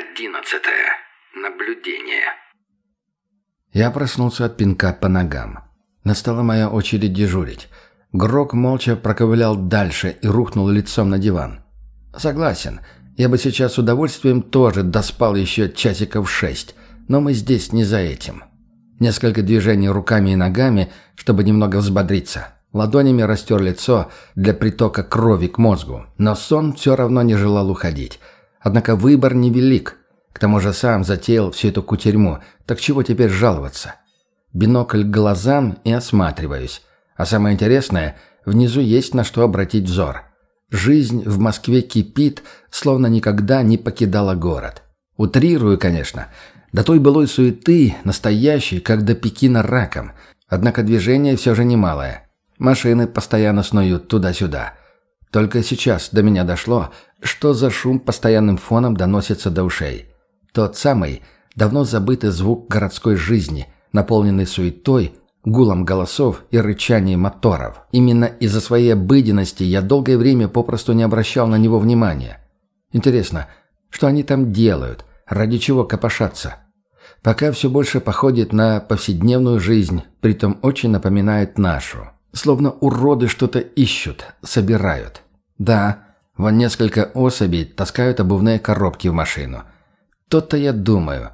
Одиннадцатое. Наблюдение. Я проснулся от пинка по ногам. Настала моя очередь дежурить. Грок молча проковылял дальше и рухнул лицом на диван. Согласен, я бы сейчас с удовольствием тоже доспал еще часиков шесть, но мы здесь не за этим. Несколько движений руками и ногами, чтобы немного взбодриться. Ладонями растер лицо для притока крови к мозгу, но сон все равно не желал уходить. Однако выбор невелик. К тому же сам затеял всю эту кутерьму, так чего теперь жаловаться? Бинокль к глазам и осматриваюсь. А самое интересное, внизу есть на что обратить взор. Жизнь в Москве кипит, словно никогда не покидала город. Утрирую, конечно. До той былой суеты, настоящей, как до Пекина раком. Однако движение все же немалое. Машины постоянно снуют туда-сюда. Только сейчас до меня дошло, что за шум постоянным фоном доносится до ушей. Тот самый, давно забытый звук городской жизни, наполненный суетой, гулом голосов и рычанием моторов. Именно из-за своей обыденности я долгое время попросту не обращал на него внимания. Интересно, что они там делают, ради чего копошатся? Пока все больше походит на повседневную жизнь, притом очень напоминает нашу. Словно уроды что-то ищут, собирают. Да, вон несколько особей таскают обувные коробки в машину. То-то я думаю,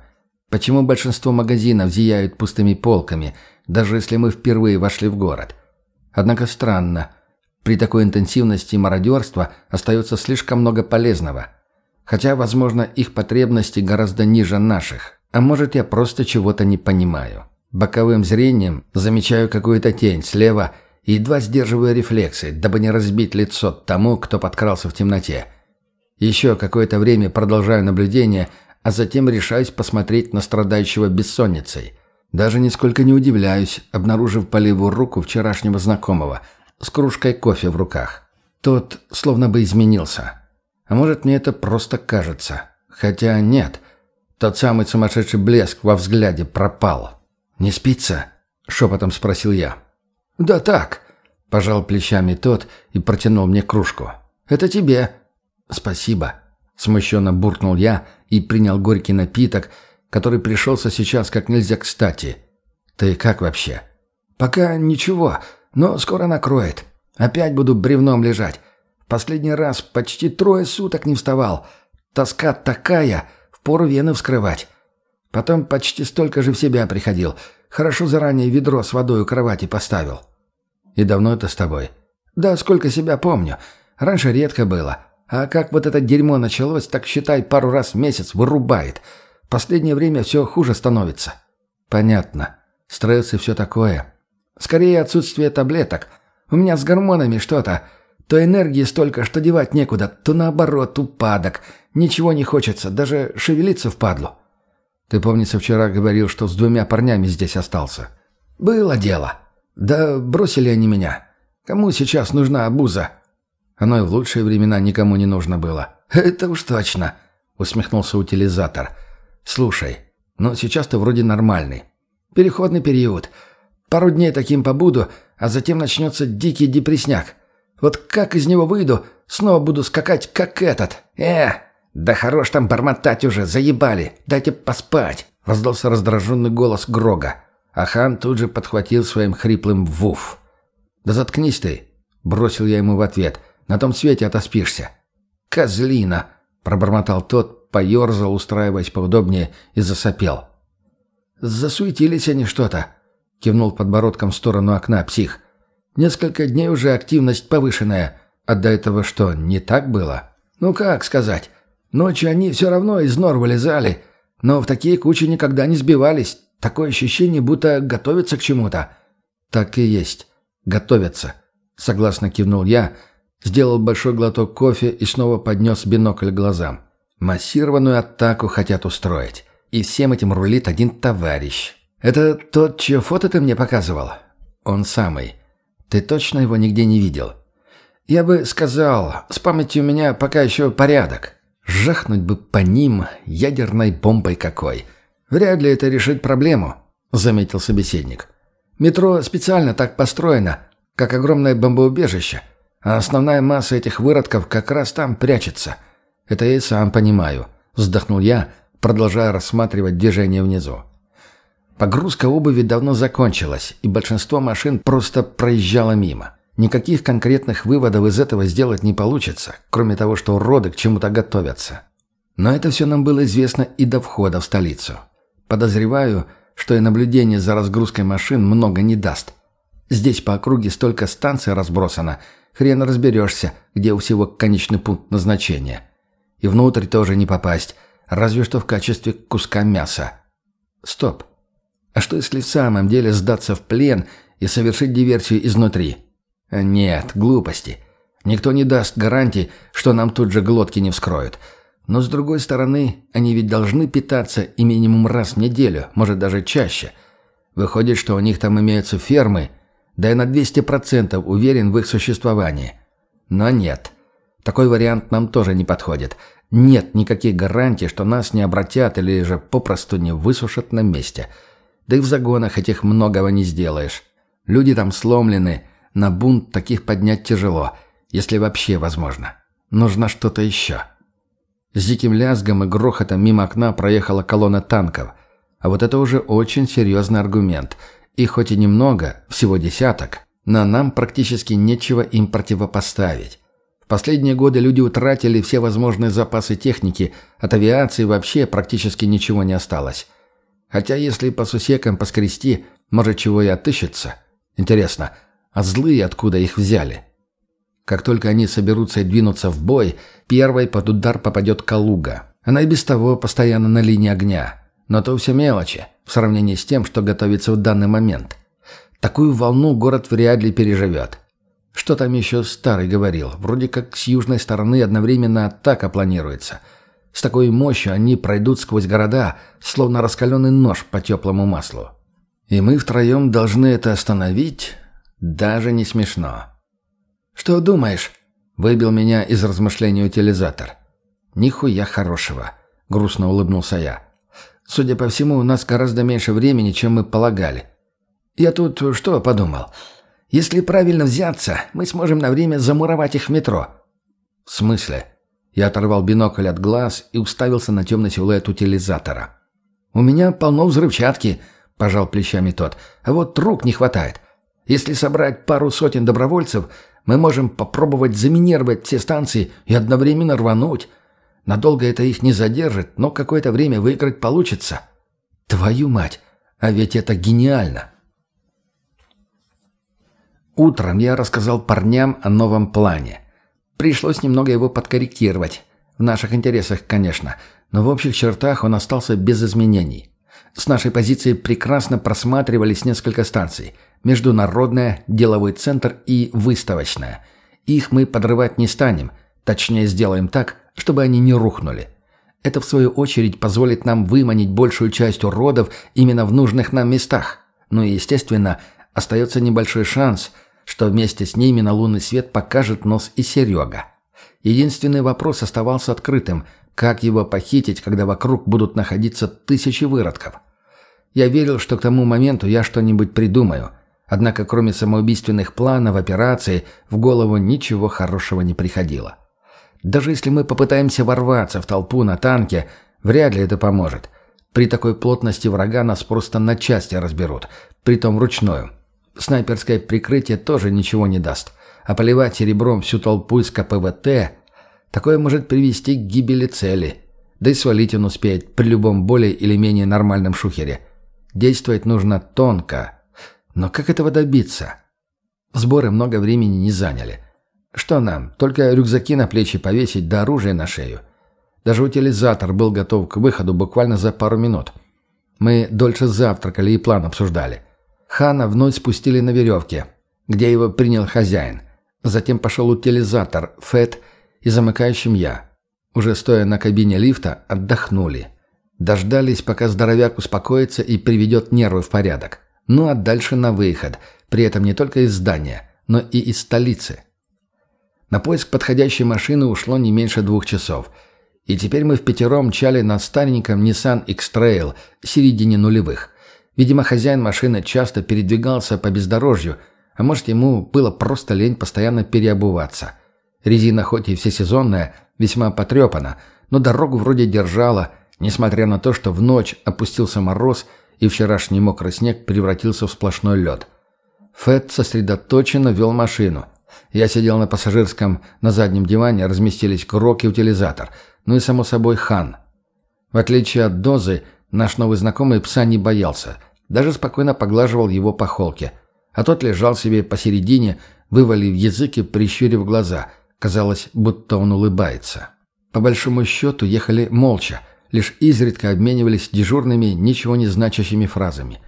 почему большинство магазинов зияют пустыми полками, даже если мы впервые вошли в город. Однако странно. При такой интенсивности мародерства остается слишком много полезного. Хотя, возможно, их потребности гораздо ниже наших. А может, я просто чего-то не понимаю. Боковым зрением замечаю какую-то тень слева – едва сдерживаю рефлексы, дабы не разбить лицо тому, кто подкрался в темноте. Еще какое-то время продолжаю наблюдение, а затем решаюсь посмотреть на страдающего бессонницей. Даже нисколько не удивляюсь, обнаружив по левую руку вчерашнего знакомого с кружкой кофе в руках. Тот словно бы изменился. А может, мне это просто кажется. Хотя нет. Тот самый сумасшедший блеск во взгляде пропал. «Не спится?» — шепотом спросил я. «Да так», — пожал плечами тот и протянул мне кружку. «Это тебе». «Спасибо», — смущенно буркнул я и принял горький напиток, который пришелся сейчас как нельзя кстати. «Ты как вообще?» «Пока ничего, но скоро накроет. Опять буду бревном лежать. Последний раз почти трое суток не вставал. Тоска такая, впору вены вскрывать. Потом почти столько же в себя приходил. Хорошо заранее ведро с водой у кровати поставил. И давно это с тобой? Да, сколько себя помню. Раньше редко было. А как вот это дерьмо началось, так считай, пару раз в месяц вырубает. Последнее время все хуже становится. Понятно. Стресс и все такое. Скорее отсутствие таблеток. У меня с гормонами что-то. То энергии столько, что девать некуда, то наоборот, упадок. Ничего не хочется, даже шевелиться впадлу. Ты, помнится, вчера говорил, что с двумя парнями здесь остался. Было дело. Да бросили они меня. Кому сейчас нужна обуза? Оно и в лучшие времена никому не нужно было. Это уж точно, усмехнулся утилизатор. Слушай, ну сейчас ты вроде нормальный. Переходный период. Пару дней таким побуду, а затем начнется дикий депресняк. Вот как из него выйду, снова буду скакать, как этот. Э, да хорош там бормотать уже, заебали. Дайте поспать. Раздался раздраженный голос Грога. А хан тут же подхватил своим хриплым «вуф». «Да заткнись ты!» — бросил я ему в ответ. «На том свете отоспишься». «Козлина!» — пробормотал тот, поерзал, устраиваясь поудобнее, и засопел. «Засуетились они что-то», — кивнул подбородком в сторону окна псих. «Несколько дней уже активность повышенная. А до этого что, не так было?» «Ну как сказать? Ночью они все равно из нор вылезали, но в такие кучи никогда не сбивались. Такое ощущение, будто готовятся к чему-то». «Так и есть. Готовятся», — согласно кивнул я, сделал большой глоток кофе и снова поднес бинокль глазам. «Массированную атаку хотят устроить. И всем этим рулит один товарищ. Это тот, чье фото ты мне показывал?» «Он самый. Ты точно его нигде не видел?» «Я бы сказал, с памятью у меня пока еще порядок». Жахнуть бы по ним ядерной бомбой какой. Вряд ли это решит проблему, заметил собеседник. Метро специально так построено, как огромное бомбоубежище, а основная масса этих выродков как раз там прячется. Это я и сам понимаю, вздохнул я, продолжая рассматривать движение внизу. Погрузка обуви давно закончилась, и большинство машин просто проезжало мимо. Никаких конкретных выводов из этого сделать не получится, кроме того, что уроды к чему-то готовятся. Но это все нам было известно и до входа в столицу. Подозреваю, что и наблюдение за разгрузкой машин много не даст. Здесь по округе столько станций разбросано, хрен разберешься, где у всего конечный пункт назначения. И внутрь тоже не попасть, разве что в качестве куска мяса. Стоп. А что если в самом деле сдаться в плен и совершить диверсию изнутри? Нет, глупости. Никто не даст гарантии, что нам тут же глотки не вскроют. Но с другой стороны, они ведь должны питаться и минимум раз в неделю, может даже чаще. Выходит, что у них там имеются фермы, да я на 200% уверен в их существовании. Но нет. Такой вариант нам тоже не подходит. Нет никаких гарантий, что нас не обратят или же попросту не высушат на месте. Да и в загонах этих многого не сделаешь. Люди там сломлены, на бунт таких поднять тяжело, если вообще возможно. Нужно что-то еще. С диким лязгом и грохотом мимо окна проехала колонна танков. А вот это уже очень серьезный аргумент. И хоть и немного, всего десяток, но нам практически нечего им противопоставить. В последние годы люди утратили все возможные запасы техники, от авиации вообще практически ничего не осталось. Хотя если по сусекам поскрести, может чего и отыщется. Интересно, а злые откуда их взяли? Как только они соберутся и двинутся в бой, первой под удар попадет Калуга. Она и без того постоянно на линии огня. Но то все мелочи, в сравнении с тем, что готовится в данный момент. Такую волну город вряд ли переживет. Что там еще старый говорил? Вроде как с южной стороны одновременно атака планируется. С такой мощью они пройдут сквозь города, словно раскаленный нож по теплому маслу. И мы втроем должны это остановить? Даже не смешно. «Что думаешь?» — выбил меня из размышлений утилизатор. «Нихуя хорошего», — грустно улыбнулся я. «Судя по всему, у нас гораздо меньше времени, чем мы полагали. Я тут что подумал? Если правильно взяться, мы сможем на время замуровать их в метро». «В смысле?» Я оторвал бинокль от глаз и уставился на темный силуэт утилизатора. «У меня полно взрывчатки», — пожал плечами тот. «А вот рук не хватает. Если собрать пару сотен добровольцев, мы можем попробовать заминировать все станции и одновременно рвануть. Надолго это их не задержит, но какое-то время выиграть получится. Твою мать! А ведь это гениально!» Утром я рассказал парням о новом плане. Пришлось немного его подкорректировать. В наших интересах, конечно, но в общих чертах он остался без изменений. С нашей позиции прекрасно просматривались несколько станций. Международная, деловой центр и выставочная. Их мы подрывать не станем. Точнее, сделаем так, чтобы они не рухнули. Это, в свою очередь, позволит нам выманить большую часть уродов именно в нужных нам местах. Ну и, естественно, остается небольшой шанс, что вместе с ними на лунный свет покажет нос и Серега. Единственный вопрос оставался открытым – как его похитить, когда вокруг будут находиться тысячи выродков? Я верил, что к тому моменту я что-нибудь придумаю. Однако кроме самоубийственных планов, операции, в голову ничего хорошего не приходило. Даже если мы попытаемся ворваться в толпу на танке, вряд ли это поможет. При такой плотности врага нас просто на части разберут, притом вручную. Снайперское прикрытие тоже ничего не даст. А поливать серебром всю толпу из КПВТ Такое может привести к гибели цели. Да и свалить он успеет при любом более или менее нормальном шухере. Действовать нужно тонко. Но как этого добиться? Сборы много времени не заняли. Что нам, только рюкзаки на плечи повесить да оружие на шею? Даже утилизатор был готов к выходу буквально за пару минут. Мы дольше завтракали и план обсуждали. Хана вновь спустили на веревке, где его принял хозяин. Затем пошел утилизатор, Фэт и замыкающим я. Уже стоя на кабине лифта, отдохнули. Дождались, пока здоровяк успокоится и приведет нервы в порядок. Ну а дальше на выход, при этом не только из здания, но и из столицы. На поиск подходящей машины ушло не меньше двух часов. И теперь мы в пятером мчали на стареньком Nissan X-Trail середине нулевых. Видимо, хозяин машины часто передвигался по бездорожью, а может, ему было просто лень постоянно переобуваться – Резина хоть и всесезонная, весьма потрепана, но дорогу вроде держала, несмотря на то, что в ночь опустился мороз и вчерашний мокрый снег превратился в сплошной лед. Фэт сосредоточенно вел машину. Я сидел на пассажирском, на заднем диване разместились Крок и утилизатор, ну и, само собой, Хан. В отличие от Дозы, наш новый знакомый пса не боялся, даже спокойно поглаживал его по холке, а тот лежал себе посередине, вывалив язык и прищурив глаза. Казалось, будто он улыбается. По большому счету ехали молча, лишь изредка обменивались дежурными, ничего не значащими фразами.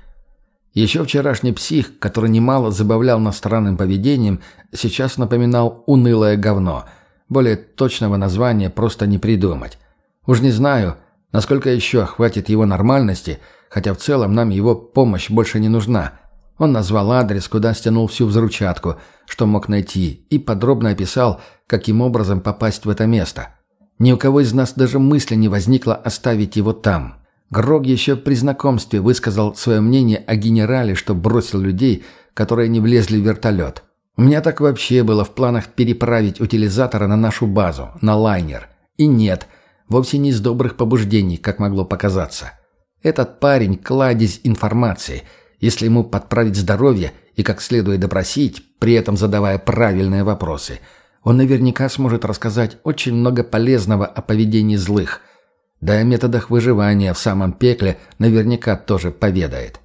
Еще вчерашний псих, который немало забавлял нас странным поведением, сейчас напоминал унылое говно. Более точного названия просто не придумать. Уж не знаю, насколько еще хватит его нормальности, хотя в целом нам его помощь больше не нужна. Он назвал адрес, куда стянул всю взрывчатку, что мог найти, и подробно описал, каким образом попасть в это место. Ни у кого из нас даже мысли не возникло оставить его там. Грог еще при знакомстве высказал свое мнение о генерале, что бросил людей, которые не влезли в вертолет. У меня так вообще было в планах переправить утилизатора на нашу базу, на лайнер. И нет, вовсе не из добрых побуждений, как могло показаться. Этот парень – кладезь информации. Если ему подправить здоровье и как следует допросить, при этом задавая правильные вопросы, он наверняка сможет рассказать очень много полезного о поведении злых – да и о методах выживания в самом пекле наверняка тоже поведает.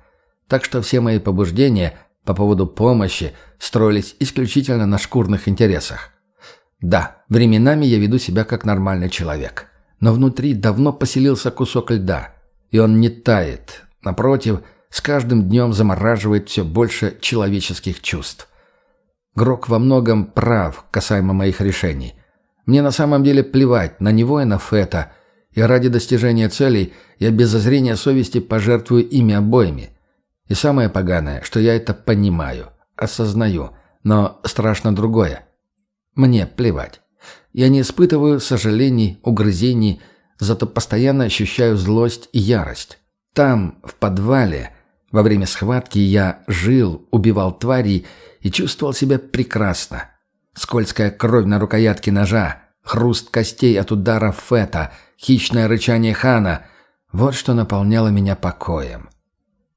Так что все мои побуждения по поводу помощи строились исключительно на шкурных интересах. Да, временами я веду себя как нормальный человек. Но внутри давно поселился кусок льда. И он не тает. Напротив, с каждым днем замораживает все больше человеческих чувств. Грок во многом прав касаемо моих решений. Мне на самом деле плевать на него и на Фета – и ради достижения целей я без зазрения совести пожертвую ими обоими. И самое поганое, что я это понимаю, осознаю, но страшно другое. Мне плевать. Я не испытываю сожалений, угрызений, зато постоянно ощущаю злость и ярость. Там, в подвале, во время схватки я жил, убивал тварей и чувствовал себя прекрасно. Скользкая кровь на рукоятке ножа, хруст костей от удара фета — хищное рычание хана — вот что наполняло меня покоем.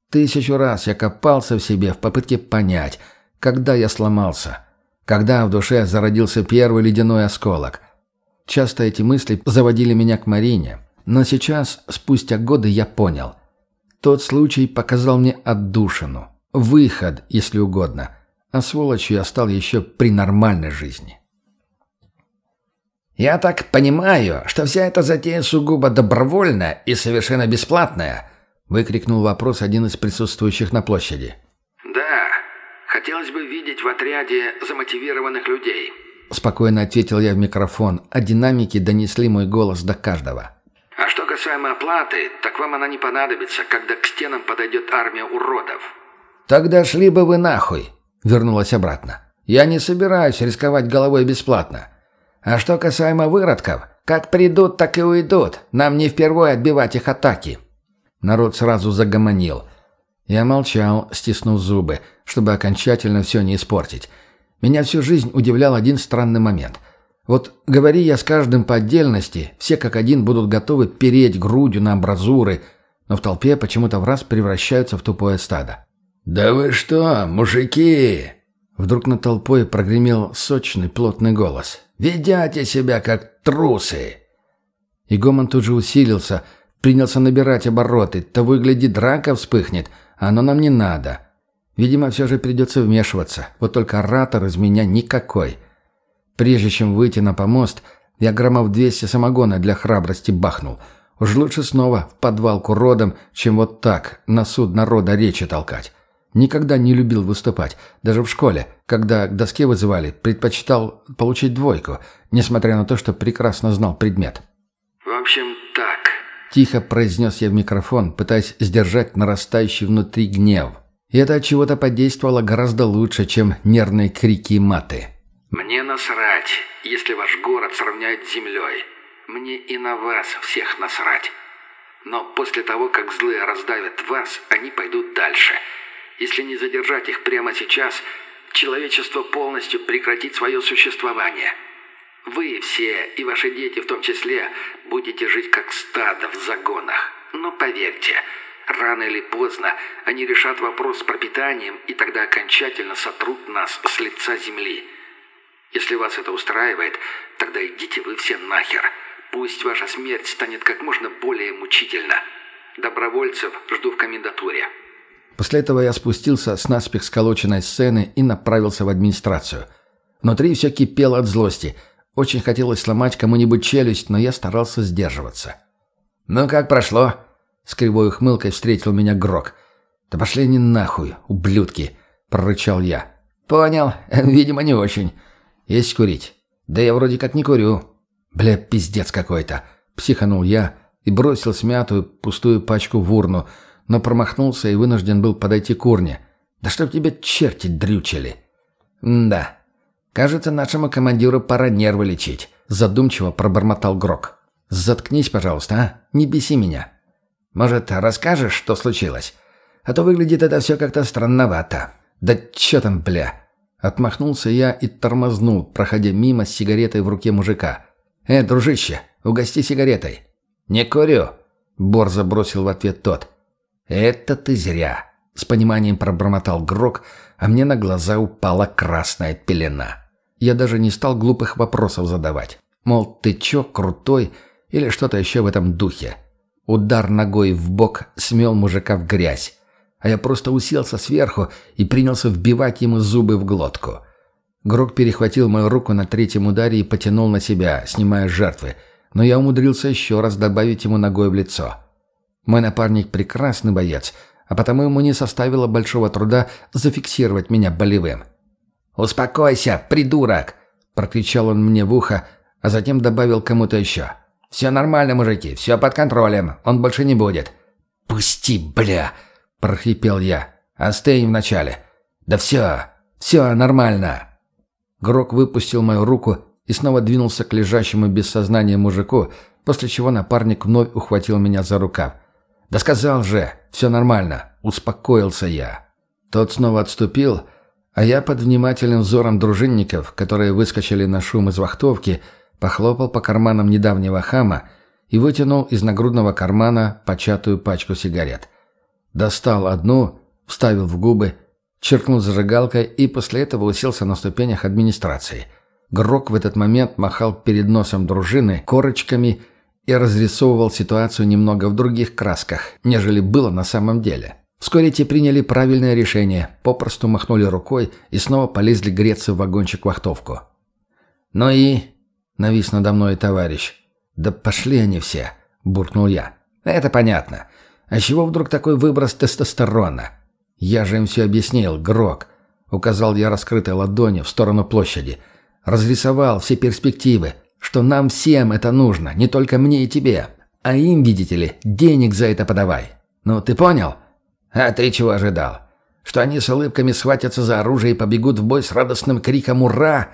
Тысячу раз я копался в себе в попытке понять, когда я сломался, когда в душе зародился первый ледяной осколок. Часто эти мысли заводили меня к Марине, но сейчас, спустя годы, я понял. Тот случай показал мне отдушину, выход, если угодно, а сволочью я стал еще при нормальной жизни. «Я так понимаю, что вся эта затея сугубо добровольная и совершенно бесплатная», — выкрикнул вопрос один из присутствующих на площади. «Да, хотелось бы видеть в отряде замотивированных людей», — спокойно ответил я в микрофон, а динамики донесли мой голос до каждого. «А что касаемо оплаты, так вам она не понадобится, когда к стенам подойдет армия уродов». «Тогда шли бы вы нахуй», — вернулась обратно. «Я не собираюсь рисковать головой бесплатно». А что касаемо выродков, как придут, так и уйдут. Нам не впервые отбивать их атаки». Народ сразу загомонил. Я молчал, стиснув зубы, чтобы окончательно все не испортить. Меня всю жизнь удивлял один странный момент. Вот говори я с каждым по отдельности, все как один будут готовы переть грудью на амбразуры, но в толпе почему-то в раз превращаются в тупое стадо. «Да вы что, мужики!» Вдруг над толпой прогремел сочный, плотный голос. Ведите себя как трусы!» И гомон тут же усилился, принялся набирать обороты. Того и гляди, драка вспыхнет, а оно нам не надо. Видимо, все же придется вмешиваться, вот только оратор из меня никакой. Прежде чем выйти на помост, я граммов 200 самогона для храбрости бахнул. Уж лучше снова в подвал к уродам, чем вот так на суд народа речи толкать. Никогда не любил выступать. Даже в школе, когда к доске вызывали, предпочитал получить двойку, несмотря на то, что прекрасно знал предмет. «В общем, так», — тихо произнес я в микрофон, пытаясь сдержать нарастающий внутри гнев. И это от чего-то подействовало гораздо лучше, чем нервные крики и маты. «Мне насрать, если ваш город сравняют с землей. Мне и на вас всех насрать. Но после того, как злые раздавят вас, они пойдут дальше». Если не задержать их прямо сейчас, человечество полностью прекратит свое существование. Вы все, и ваши дети в том числе, будете жить как стадо в загонах. Но поверьте, рано или поздно они решат вопрос с пропитанием и тогда окончательно сотрут нас с лица земли. Если вас это устраивает, тогда идите вы все нахер. Пусть ваша смерть станет как можно более мучительна. Добровольцев жду в комендатуре». После этого я спустился с наспех сколоченной сцены и направился в администрацию. Внутри все кипело от злости. Очень хотелось сломать кому-нибудь челюсть, но я старался сдерживаться. «Ну как прошло?» С кривой ухмылкой встретил меня Грок. «Да пошли они нахуй, ублюдки!» – прорычал я. «Понял. Видимо, не очень. Есть курить?» «Да я вроде как не курю». «Бля, пиздец какой-то!» – психанул я и бросил смятую пустую пачку в урну – но промахнулся и вынужден был подойти к урне. «Да чтоб тебя черти дрючили!» «Да, кажется, нашему командиру пора нервы лечить», — задумчиво пробормотал Грок. «Заткнись, пожалуйста, а? Не беси меня. Может, расскажешь, что случилось? А то выглядит это все как-то странновато. Да чё там, бля?» Отмахнулся я и тормознул, проходя мимо с сигаретой в руке мужика. «Э, дружище, угости сигаретой». «Не курю», — борзо бросил в ответ тот. «Это ты зря», — с пониманием пробормотал Грок, а мне на глаза упала красная пелена. Я даже не стал глупых вопросов задавать. Мол, ты чё, крутой? Или что-то еще в этом духе. Удар ногой в бок смел мужика в грязь. А я просто уселся сверху и принялся вбивать ему зубы в глотку. Грок перехватил мою руку на третьем ударе и потянул на себя, снимая жертвы. Но я умудрился еще раз добавить ему ногой в лицо. Мой напарник прекрасный боец, а потому ему не составило большого труда зафиксировать меня болевым. «Успокойся, придурок!» – прокричал он мне в ухо, а затем добавил кому-то еще. «Все нормально, мужики, все под контролем, он больше не будет». «Пусти, бля!» – прохрипел я. «Остынь вначале». «Да все, все нормально». Грок выпустил мою руку и снова двинулся к лежащему без сознания мужику, после чего напарник вновь ухватил меня за рукав. «Да сказал же, все нормально», — успокоился я. Тот снова отступил, а я под внимательным взором дружинников, которые выскочили на шум из вахтовки, похлопал по карманам недавнего хама и вытянул из нагрудного кармана початую пачку сигарет. Достал одну, вставил в губы, черкнул зажигалкой и после этого уселся на ступенях администрации. Грок в этот момент махал перед носом дружины корочками и разрисовывал ситуацию немного в других красках, нежели было на самом деле. Вскоре те приняли правильное решение, попросту махнули рукой и снова полезли греться в вагончик-вахтовку. «Ну и...» — навис надо мной товарищ. «Да пошли они все!» — буркнул я. «Это понятно. А чего вдруг такой выброс тестостерона?» «Я же им все объяснил, Грок!» — указал я раскрытой ладонью в сторону площади. «Разрисовал все перспективы что нам всем это нужно, не только мне и тебе. А им, видите ли, денег за это подавай. Ну, ты понял? А ты чего ожидал? Что они с улыбками схватятся за оружие и побегут в бой с радостным криком «Ура!»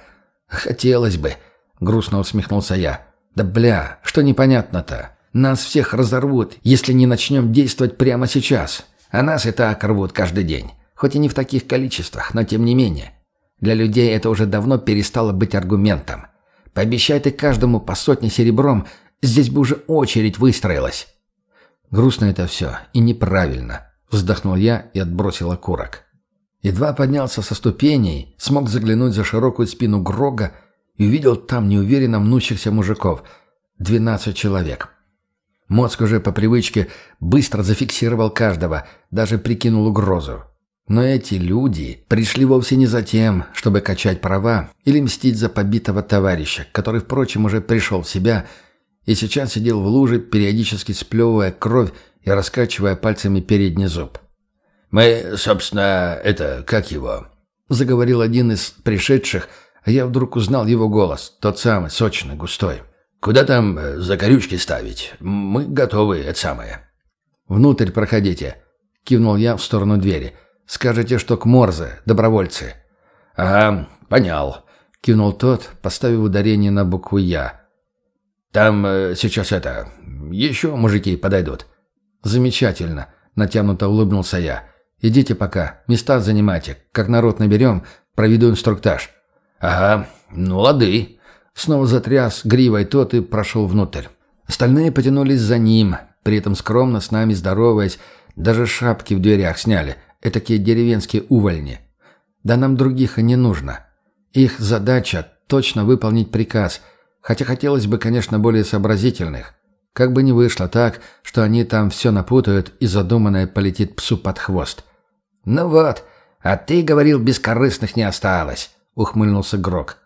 Хотелось бы, грустно усмехнулся я. Да бля, что непонятно-то? Нас всех разорвут, если не начнем действовать прямо сейчас. А нас и так рвут каждый день. Хоть и не в таких количествах, но тем не менее. Для людей это уже давно перестало быть аргументом. Пообещай ты каждому по сотне серебром, здесь бы уже очередь выстроилась». «Грустно это все и неправильно», — вздохнул я и отбросил окурок. Едва поднялся со ступеней, смог заглянуть за широкую спину Грога и увидел там неуверенно мнущихся мужиков. Двенадцать человек. Мозг уже по привычке быстро зафиксировал каждого, даже прикинул угрозу. Но эти люди пришли вовсе не за тем, чтобы качать права или мстить за побитого товарища, который, впрочем, уже пришел в себя и сейчас сидел в луже, периодически сплевывая кровь и раскачивая пальцами передний зуб. «Мы, собственно, это, как его?» — заговорил один из пришедших, а я вдруг узнал его голос, тот самый, сочный, густой. «Куда там э, закорючки ставить? Мы готовы, это самое». «Внутрь проходите», — кивнул я в сторону двери — Скажете, что к Морзе, добровольцы». «Ага, понял», — кивнул тот, поставив ударение на букву «Я». «Там э, сейчас это... Еще мужики подойдут». «Замечательно», — натянуто улыбнулся я. «Идите пока, места занимайте. Как народ наберем, проведу инструктаж». «Ага, ну лады», снова затряс гривой тот и прошел внутрь. Остальные потянулись за ним, при этом скромно с нами здороваясь, даже шапки в дверях сняли, этакие деревенские увольни. Да нам других и не нужно. Их задача – точно выполнить приказ, хотя хотелось бы, конечно, более сообразительных. Как бы ни вышло так, что они там все напутают и задуманное полетит псу под хвост. «Ну вот, а ты говорил, бескорыстных не осталось», — ухмыльнулся Грок.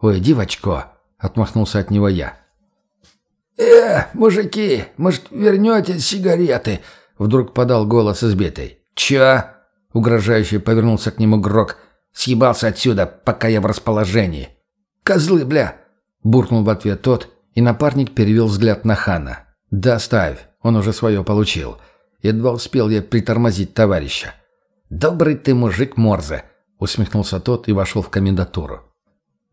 «Ой, девочко», — отмахнулся от него я. «Э, мужики, может, вернете сигареты?» — вдруг подал голос избитый. «Чё?» — угрожающе повернулся к нему Грок. «Съебался отсюда, пока я в расположении». «Козлы, бля!» — буркнул в ответ тот, и напарник перевел взгляд на Хана. «Да ставь, он уже свое получил. Едва успел я притормозить товарища». «Добрый ты мужик, Морзе!» — усмехнулся тот и вошел в комендатуру.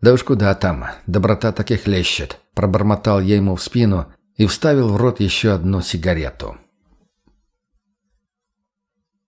«Да уж куда там, доброта таких лещет», — пробормотал я ему в спину и вставил в рот еще одну сигарету.